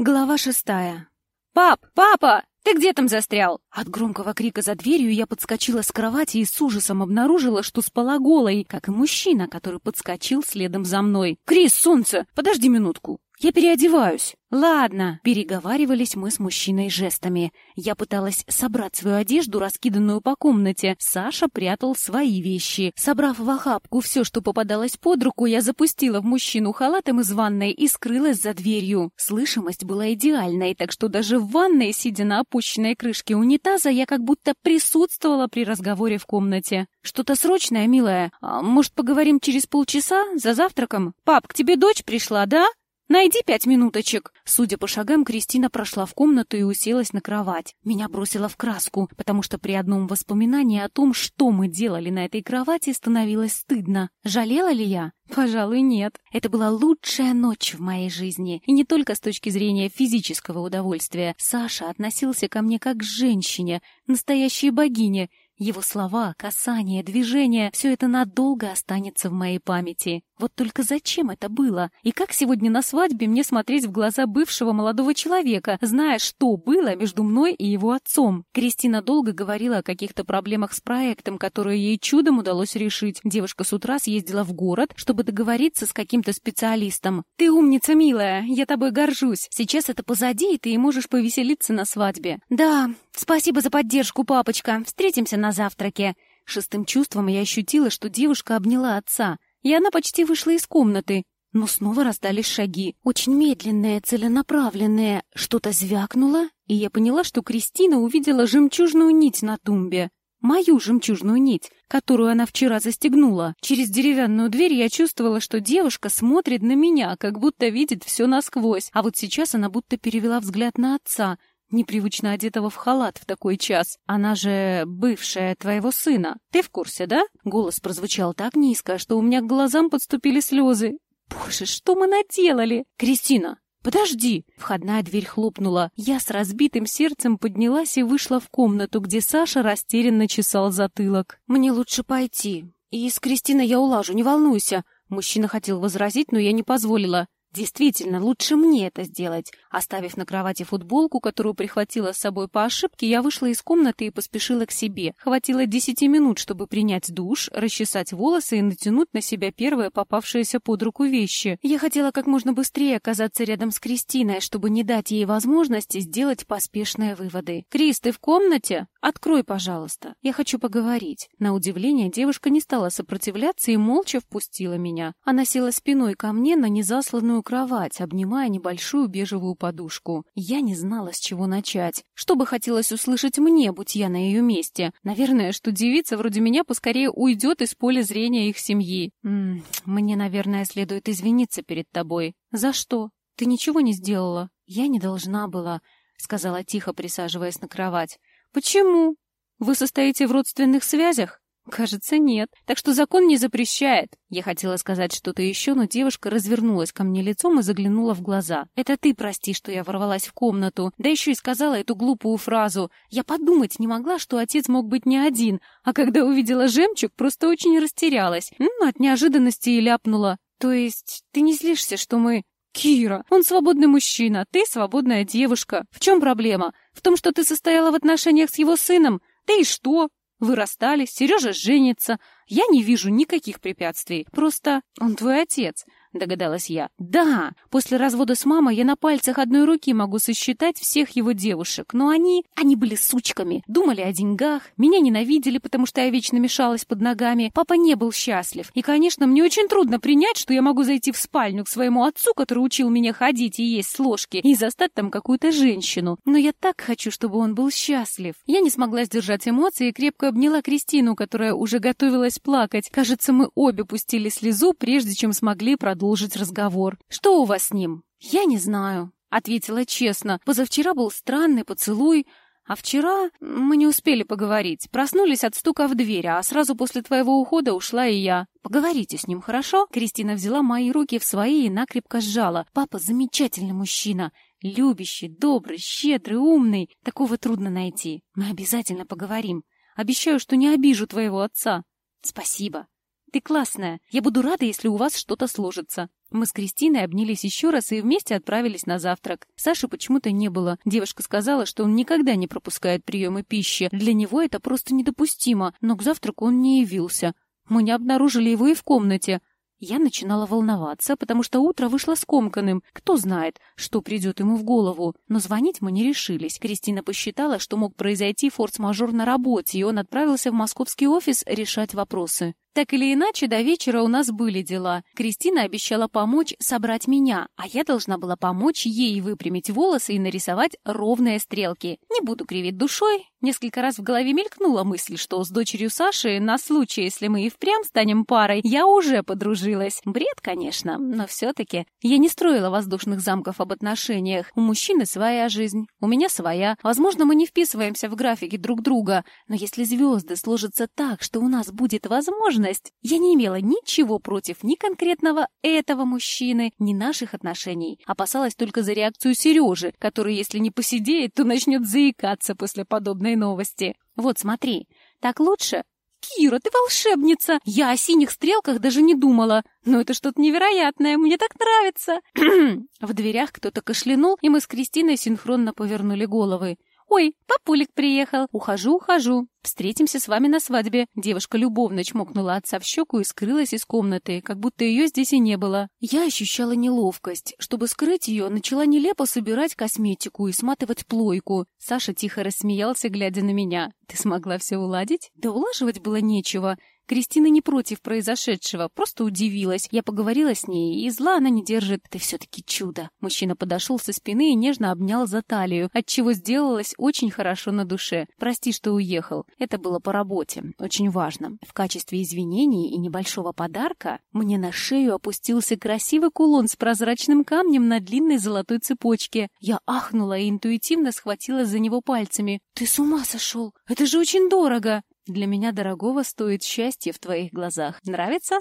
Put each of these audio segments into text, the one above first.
Глава шестая. «Пап! Папа! Ты где там застрял?» От громкого крика за дверью я подскочила с кровати и с ужасом обнаружила, что спала голой, как и мужчина, который подскочил следом за мной. «Крис, солнце! Подожди минутку! Я переодеваюсь!» «Ладно», — переговаривались мы с мужчиной жестами. Я пыталась собрать свою одежду, раскиданную по комнате. Саша прятал свои вещи. Собрав в охапку все, что попадалось под руку, я запустила в мужчину халатом из ванной и скрылась за дверью. Слышимость была идеальной, так что даже в ванной, сидя на опущенной крышке унитаза, я как будто присутствовала при разговоре в комнате. «Что-то срочное, милая? А, может, поговорим через полчаса, за завтраком? Пап, к тебе дочь пришла, да?» «Найди пять минуточек!» Судя по шагам, Кристина прошла в комнату и уселась на кровать. Меня бросило в краску, потому что при одном воспоминании о том, что мы делали на этой кровати, становилось стыдно. Жалела ли я? Пожалуй, нет. Это была лучшая ночь в моей жизни. И не только с точки зрения физического удовольствия. Саша относился ко мне как к женщине, настоящей богине, его слова, касания, движения — все это надолго останется в моей памяти. Вот только зачем это было? И как сегодня на свадьбе мне смотреть в глаза бывшего молодого человека, зная, что было между мной и его отцом? Кристина долго говорила о каких-то проблемах с проектом, которые ей чудом удалось решить. Девушка с утра съездила в город, чтобы договориться с каким-то специалистом. «Ты умница, милая, я тобой горжусь. Сейчас это позади, и ты можешь повеселиться на свадьбе». «Да, спасибо за поддержку, папочка. Встретимся на завтраке». Шестым чувством я ощутила, что девушка обняла отца и она почти вышла из комнаты. Но снова раздались шаги, очень медленные, целенаправленные. Что-то звякнуло, и я поняла, что Кристина увидела жемчужную нить на тумбе. Мою жемчужную нить, которую она вчера застегнула. Через деревянную дверь я чувствовала, что девушка смотрит на меня, как будто видит все насквозь. А вот сейчас она будто перевела взгляд на отца, непривычно одетого в халат в такой час. Она же бывшая твоего сына. Ты в курсе, да? Голос прозвучал так низко, что у меня к глазам подступили слезы. Боже, что мы наделали? Кристина, «Подожди!» Входная дверь хлопнула. Я с разбитым сердцем поднялась и вышла в комнату, где Саша растерянно чесал затылок. «Мне лучше пойти. И с Кристиной я улажу, не волнуйся!» Мужчина хотел возразить, но я не позволила. Действительно, лучше мне это сделать. Оставив на кровати футболку, которую прихватила с собой по ошибке, я вышла из комнаты и поспешила к себе. Хватило десяти минут, чтобы принять душ, расчесать волосы и натянуть на себя первые попавшиеся под руку вещи. Я хотела как можно быстрее оказаться рядом с Кристиной, чтобы не дать ей возможности сделать поспешные выводы. «Крис, ты в комнате? Открой, пожалуйста. Я хочу поговорить». На удивление девушка не стала сопротивляться и молча впустила меня. Она села спиной ко мне на незасланную кровать, обнимая небольшую бежевую подушку. Я не знала, с чего начать. Что бы хотелось услышать мне, будь я на ее месте? Наверное, что девица вроде меня поскорее уйдет из поля зрения их семьи. М -м, мне, наверное, следует извиниться перед тобой. За что? Ты ничего не сделала? Я не должна была, сказала тихо, присаживаясь на кровать. Почему? Вы состоите в родственных связях? Кажется, нет. Так что закон не запрещает. Я хотела сказать что-то еще, но девушка развернулась ко мне лицом и заглянула в глаза. Это ты прости, что я ворвалась в комнату. Да еще и сказала эту глупую фразу. Я подумать не могла, что отец мог быть не один. А когда увидела жемчуг, просто очень растерялась. Ну, от неожиданности и ляпнула. То есть ты не злишься, что мы... Кира, он свободный мужчина, ты свободная девушка. В чем проблема? В том, что ты состояла в отношениях с его сыном? Да и что? Вы расстались, Сережа женится. Я не вижу никаких препятствий. Просто он твой отец. — догадалась я. «Да, после развода с мамой я на пальцах одной руки могу сосчитать всех его девушек, но они... они были сучками, думали о деньгах, меня ненавидели, потому что я вечно мешалась под ногами, папа не был счастлив. И, конечно, мне очень трудно принять, что я могу зайти в спальню к своему отцу, который учил меня ходить и есть с ложки, и застать там какую-то женщину. Но я так хочу, чтобы он был счастлив. Я не смогла сдержать эмоции и крепко обняла Кристину, которая уже готовилась плакать. Кажется, мы обе пустили слезу, прежде чем смогли продолжить продолжить разговор. «Что у вас с ним?» «Я не знаю», — ответила честно. «Позавчера был странный поцелуй, а вчера мы не успели поговорить. Проснулись от стука в дверь, а сразу после твоего ухода ушла и я. Поговорите с ним, хорошо?» Кристина взяла мои руки в свои и накрепко сжала. «Папа замечательный мужчина. Любящий, добрый, щедрый, умный. Такого трудно найти. Мы обязательно поговорим. Обещаю, что не обижу твоего отца. Спасибо. Ты классная. Я буду рада, если у вас что-то сложится. Мы с Кристиной обнялись еще раз и вместе отправились на завтрак. Саши почему-то не было. Девушка сказала, что он никогда не пропускает приемы пищи. Для него это просто недопустимо, но к завтраку он не явился. Мы не обнаружили его и в комнате. Я начинала волноваться, потому что утро вышло скомканным. Кто знает, что придет ему в голову. Но звонить мы не решились. Кристина посчитала, что мог произойти форс-мажор на работе, и он отправился в московский офис решать вопросы. Так или иначе, до вечера у нас были дела. Кристина обещала помочь собрать меня, а я должна была помочь ей выпрямить волосы и нарисовать ровные стрелки. Не буду кривить душой. Несколько раз в голове мелькнула мысль, что с дочерью Саши, на случай, если мы и впрямь станем парой, я уже подружилась. Бред, конечно, но все-таки. Я не строила воздушных замков об отношениях. У мужчины своя жизнь, у меня своя. Возможно, мы не вписываемся в графики друг друга, но если звезды сложатся так, что у нас будет возможность, возможность. Я не имела ничего против ни конкретного этого мужчины, ни наших отношений. Опасалась только за реакцию Сережи, который, если не посидеет, то начнет заикаться после подобной новости. Вот смотри, так лучше? «Кира, ты волшебница! Я о синих стрелках даже не думала. Но это что-то невероятное, мне так нравится!» В дверях кто-то кашлянул, и мы с Кристиной синхронно повернули головы. «Ой, папулик приехал! Ухожу, ухожу! Встретимся с вами на свадьбе!» Девушка любовно чмокнула отца в щеку и скрылась из комнаты, как будто ее здесь и не было. Я ощущала неловкость. Чтобы скрыть ее, начала нелепо собирать косметику и сматывать плойку. Саша тихо рассмеялся, глядя на меня. «Ты смогла все уладить?» «Да улаживать было нечего. Кристина не против произошедшего, просто удивилась. Я поговорила с ней, и зла она не держит. Ты все-таки чудо. Мужчина подошел со спины и нежно обнял за талию, отчего сделалось очень хорошо на душе. Прости, что уехал. Это было по работе. Очень важно. В качестве извинений и небольшого подарка мне на шею опустился красивый кулон с прозрачным камнем на длинной золотой цепочке. Я ахнула и интуитивно схватилась за него пальцами. «Ты с ума сошел! Это же очень дорого!» Для меня дорогого стоит счастье в твоих глазах. Нравится?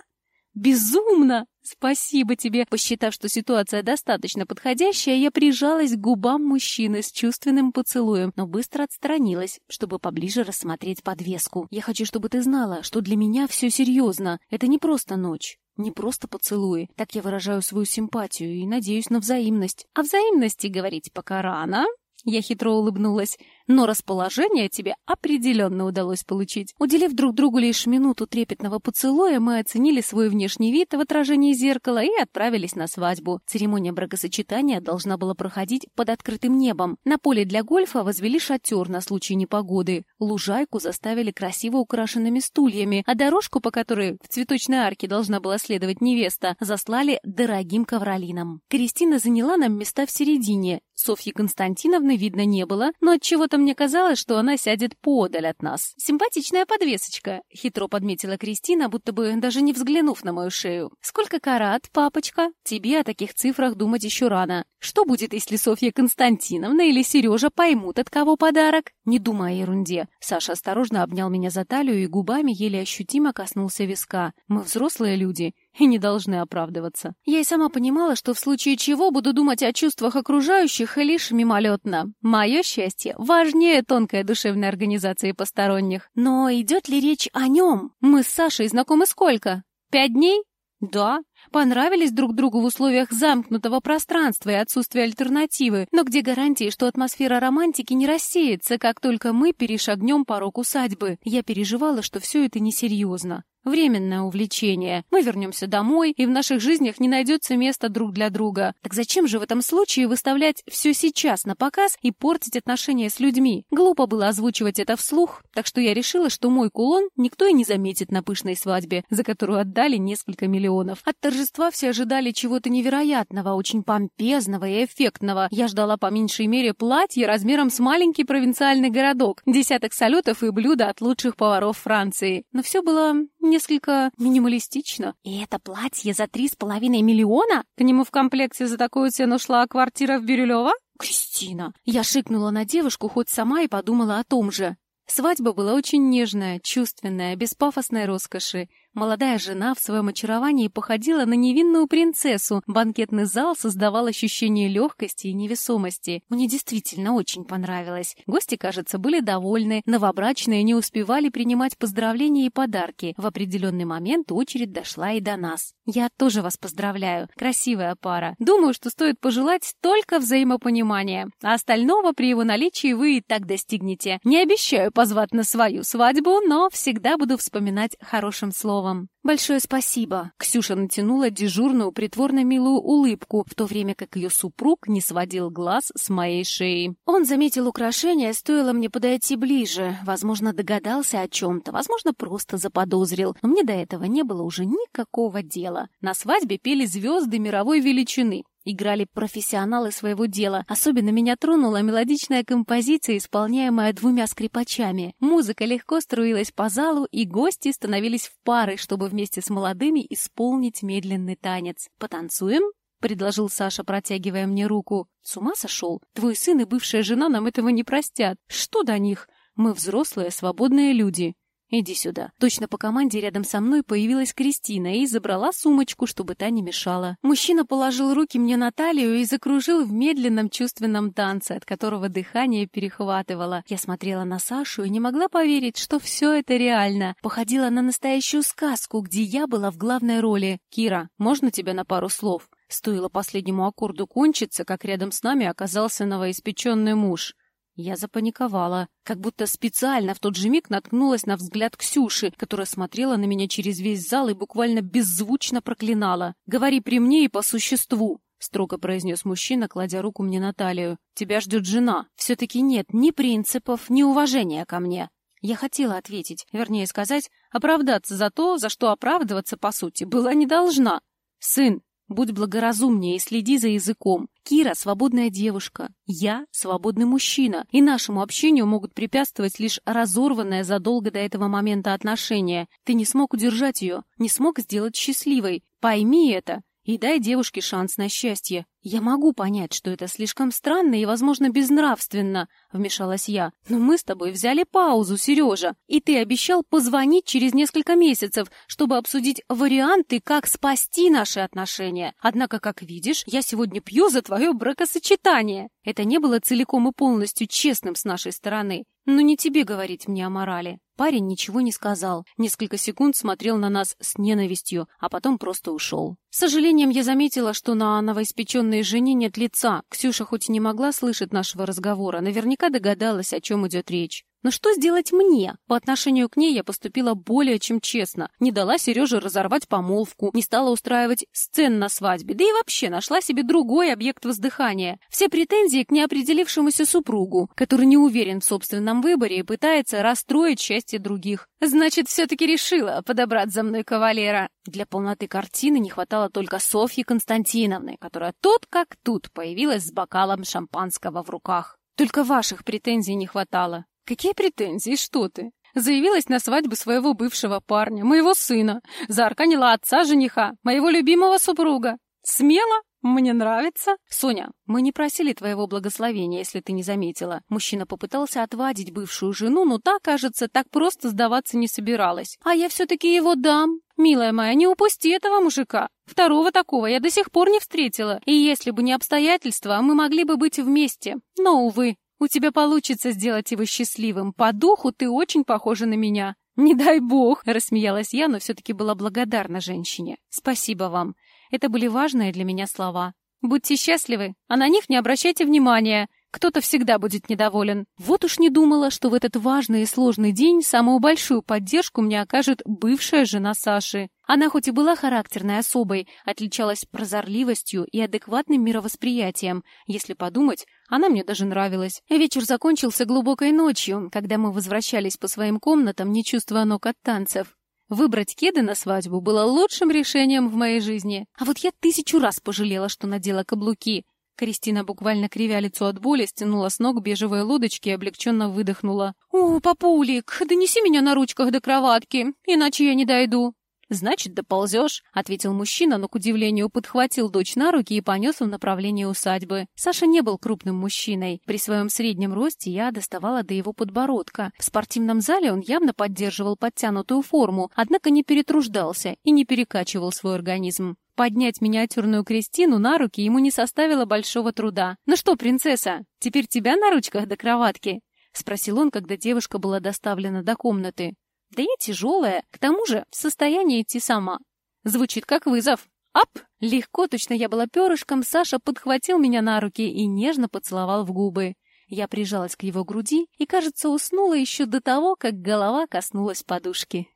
Безумно! Спасибо тебе! Посчитав, что ситуация достаточно подходящая, я прижалась к губам мужчины с чувственным поцелуем, но быстро отстранилась, чтобы поближе рассмотреть подвеску. Я хочу, чтобы ты знала, что для меня все серьезно. Это не просто ночь. Не просто поцелуи. Так я выражаю свою симпатию и надеюсь на взаимность. О взаимности говорить пока рано. Я хитро улыбнулась но расположение тебе определенно удалось получить. Уделив друг другу лишь минуту трепетного поцелуя, мы оценили свой внешний вид в отражении зеркала и отправились на свадьбу. Церемония бракосочетания должна была проходить под открытым небом. На поле для гольфа возвели шатер на случай непогоды. Лужайку заставили красиво украшенными стульями, а дорожку, по которой в цветочной арке должна была следовать невеста, заслали дорогим ковролином. Кристина заняла нам места в середине. Софьи Константиновны видно не было, но от чего то Почему-то мне казалось, что она сядет подаль от нас. Симпатичная подвесочка, хитро подметила Кристина, будто бы даже не взглянув на мою шею. Сколько карат, папочка? Тебе о таких цифрах думать еще рано. Что будет, если Софья Константиновна или Сережа поймут, от кого подарок? Не думай о ерунде. Саша осторожно обнял меня за талию и губами еле ощутимо коснулся виска. Мы взрослые люди и не должны оправдываться. Я и сама понимала, что в случае чего буду думать о чувствах окружающих лишь мимолетно. Мое счастье важнее тонкой душевной организации посторонних. Но идет ли речь о нем? Мы с Сашей знакомы сколько? Пять дней? Да, понравились друг другу в условиях замкнутого пространства и отсутствия альтернативы, но где гарантии, что атмосфера романтики не рассеется, как только мы перешагнем порог усадьбы? Я переживала, что все это несерьезно. Временное увлечение. Мы вернемся домой, и в наших жизнях не найдется места друг для друга. Так зачем же в этом случае выставлять все сейчас на показ и портить отношения с людьми? Глупо было озвучивать это вслух, так что я решила, что мой кулон никто и не заметит на пышной свадьбе, за которую отдали несколько миллионов. От торжества все ожидали чего-то невероятного, очень помпезного и эффектного. Я ждала по меньшей мере платье размером с маленький провинциальный городок, десяток салютов и блюда от лучших поваров Франции. Но все было несколько минималистично. И это платье за три с половиной миллиона? К нему в комплекте за такую цену шла квартира в Бирюлево? Кристина! Я шикнула на девушку, хоть сама и подумала о том же. Свадьба была очень нежная, чувственная, без пафосной роскоши. Молодая жена в своем очаровании походила на невинную принцессу. Банкетный зал создавал ощущение легкости и невесомости. Мне действительно очень понравилось. Гости, кажется, были довольны. Новобрачные не успевали принимать поздравления и подарки. В определенный момент очередь дошла и до нас. Я тоже вас поздравляю. Красивая пара. Думаю, что стоит пожелать только взаимопонимания. А остального при его наличии вы и так достигнете. Не обещаю позвать на свою свадьбу, но всегда буду вспоминать хорошим словом словом. «Большое спасибо!» Ксюша натянула дежурную притворно милую улыбку, в то время как ее супруг не сводил глаз с моей шеи. Он заметил украшение, стоило мне подойти ближе. Возможно, догадался о чем-то, возможно, просто заподозрил. Но мне до этого не было уже никакого дела. На свадьбе пели звезды мировой величины играли профессионалы своего дела. Особенно меня тронула мелодичная композиция, исполняемая двумя скрипачами. Музыка легко струилась по залу, и гости становились в пары, чтобы вместе с молодыми исполнить медленный танец. «Потанцуем?» — предложил Саша, протягивая мне руку. «С ума сошел? Твой сын и бывшая жена нам этого не простят. Что до них? Мы взрослые, свободные люди». «Иди сюда». Точно по команде рядом со мной появилась Кристина и забрала сумочку, чтобы та не мешала. Мужчина положил руки мне на талию и закружил в медленном чувственном танце, от которого дыхание перехватывало. Я смотрела на Сашу и не могла поверить, что все это реально. Походило на настоящую сказку, где я была в главной роли. «Кира, можно тебя на пару слов?» Стоило последнему аккорду кончиться, как рядом с нами оказался новоиспеченный муж. Я запаниковала, как будто специально в тот же миг наткнулась на взгляд Ксюши, которая смотрела на меня через весь зал и буквально беззвучно проклинала. «Говори при мне и по существу!» — строго произнес мужчина, кладя руку мне на талию. «Тебя ждет жена. Все-таки нет ни принципов, ни уважения ко мне». Я хотела ответить, вернее сказать, оправдаться за то, за что оправдываться, по сути, была не должна. «Сын, Будь благоразумнее и следи за языком. Кира — свободная девушка, я — свободный мужчина, и нашему общению могут препятствовать лишь разорванное задолго до этого момента отношения. Ты не смог удержать ее, не смог сделать счастливой. Пойми это и дай девушке шанс на счастье. Я могу понять, что это слишком странно и, возможно, безнравственно, вмешалась я. Но мы с тобой взяли паузу, Сережа, и ты обещал позвонить через несколько месяцев, чтобы обсудить варианты, как спасти наши отношения. Однако, как видишь, я сегодня пью за твое бракосочетание. Это не было целиком и полностью честным с нашей стороны. Но не тебе говорить мне о морали. Парень ничего не сказал. Несколько секунд смотрел на нас с ненавистью, а потом просто ушел. С сожалением я заметила, что на новоиспеченной жене нет лица. Ксюша хоть и не могла слышать нашего разговора, наверняка догадалась, о чем идет речь. Но что сделать мне? По отношению к ней я поступила более чем честно. Не дала Сереже разорвать помолвку, не стала устраивать сцен на свадьбе, да и вообще нашла себе другой объект воздыхания. Все претензии к неопределившемуся супругу, который не уверен в собственном выборе и пытается расстроить счастье других. Значит, все-таки решила подобрать за мной кавалера. Для полноты картины не хватало только Софьи Константиновны, которая тут как тут появилась с бокалом шампанского в руках. Только ваших претензий не хватало. Какие претензии, что ты? Заявилась на свадьбу своего бывшего парня, моего сына. Заарканила отца жениха, моего любимого супруга. Смело? Мне нравится. Соня, мы не просили твоего благословения, если ты не заметила. Мужчина попытался отвадить бывшую жену, но та, кажется, так просто сдаваться не собиралась. А я все-таки его дам. Милая моя, не упусти этого мужика. Второго такого я до сих пор не встретила. И если бы не обстоятельства, мы могли бы быть вместе. Но, увы, у тебя получится сделать его счастливым. По духу ты очень похожа на меня. Не дай бог, рассмеялась я, но все-таки была благодарна женщине. Спасибо вам. Это были важные для меня слова. Будьте счастливы, а на них не обращайте внимания. Кто-то всегда будет недоволен. Вот уж не думала, что в этот важный и сложный день самую большую поддержку мне окажет бывшая жена Саши. Она хоть и была характерной особой, отличалась прозорливостью и адекватным мировосприятием. Если подумать, она мне даже нравилась. Вечер закончился глубокой ночью, когда мы возвращались по своим комнатам, не чувствуя ног от танцев. Выбрать кеды на свадьбу было лучшим решением в моей жизни. А вот я тысячу раз пожалела, что надела каблуки. Кристина, буквально кривя лицо от боли, стянула с ног бежевые лодочки и облегченно выдохнула. «О, папулик, донеси меня на ручках до кроватки, иначе я не дойду». «Значит, доползешь», — ответил мужчина, но, к удивлению, подхватил дочь на руки и понес в направлении усадьбы. Саша не был крупным мужчиной. При своем среднем росте я доставала до его подбородка. В спортивном зале он явно поддерживал подтянутую форму, однако не перетруждался и не перекачивал свой организм. Поднять миниатюрную Кристину на руки ему не составило большого труда. «Ну что, принцесса, теперь тебя на ручках до кроватки?» — спросил он, когда девушка была доставлена до комнаты. Да я тяжелая, к тому же в состоянии идти сама. Звучит как вызов. Ап! Легко, точно я была перышком, Саша подхватил меня на руки и нежно поцеловал в губы. Я прижалась к его груди и, кажется, уснула еще до того, как голова коснулась подушки.